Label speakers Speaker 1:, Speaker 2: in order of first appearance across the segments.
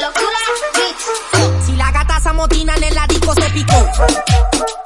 Speaker 1: Locura Beats.
Speaker 2: Si la gata se amotina en el disco se picó.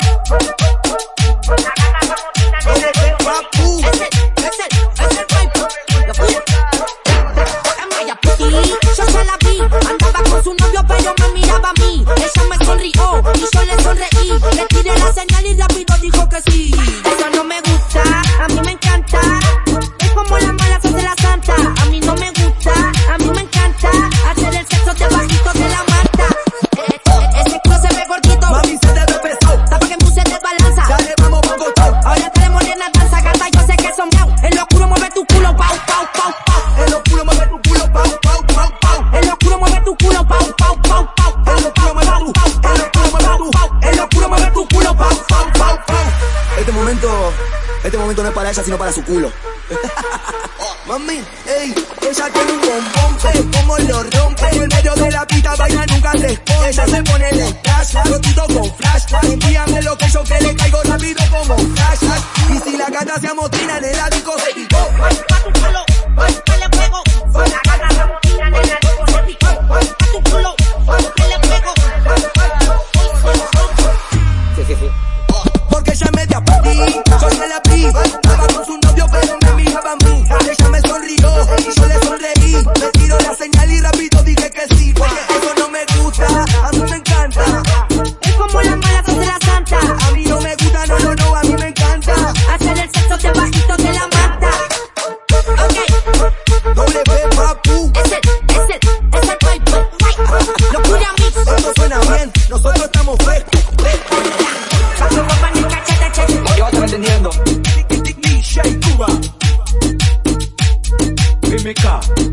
Speaker 3: Esto no es para ella, sino para su culo. Mami, ey, ella tiene un bombón, pero como lo rompe. En el medio de la pista baila nunca se esconde. Ella se pone el flash, rotito con flash. Envíame lo que yo que le caigo rápido como Estaba con su novio, pero me miraba a mí. Ella me sonrió y yo le sonreí. Me tiró la señal y rápido dije que sí. Porque eso no me gusta, a mí me encanta.
Speaker 2: Es como la mala de la santa. A
Speaker 3: mí no me gusta, no, no, no, a mí me encanta.
Speaker 2: Hacer el sexo de bajito te la mata. Ok,
Speaker 3: Doble B, papu.
Speaker 2: es el, es el, es el pipe. Locura mix.
Speaker 3: Esto suena bien, nosotros estamos frescos.
Speaker 2: Paso papá en el cachete, chete. ¿Qué vas
Speaker 1: a estar entendiendo?
Speaker 4: Jamaica.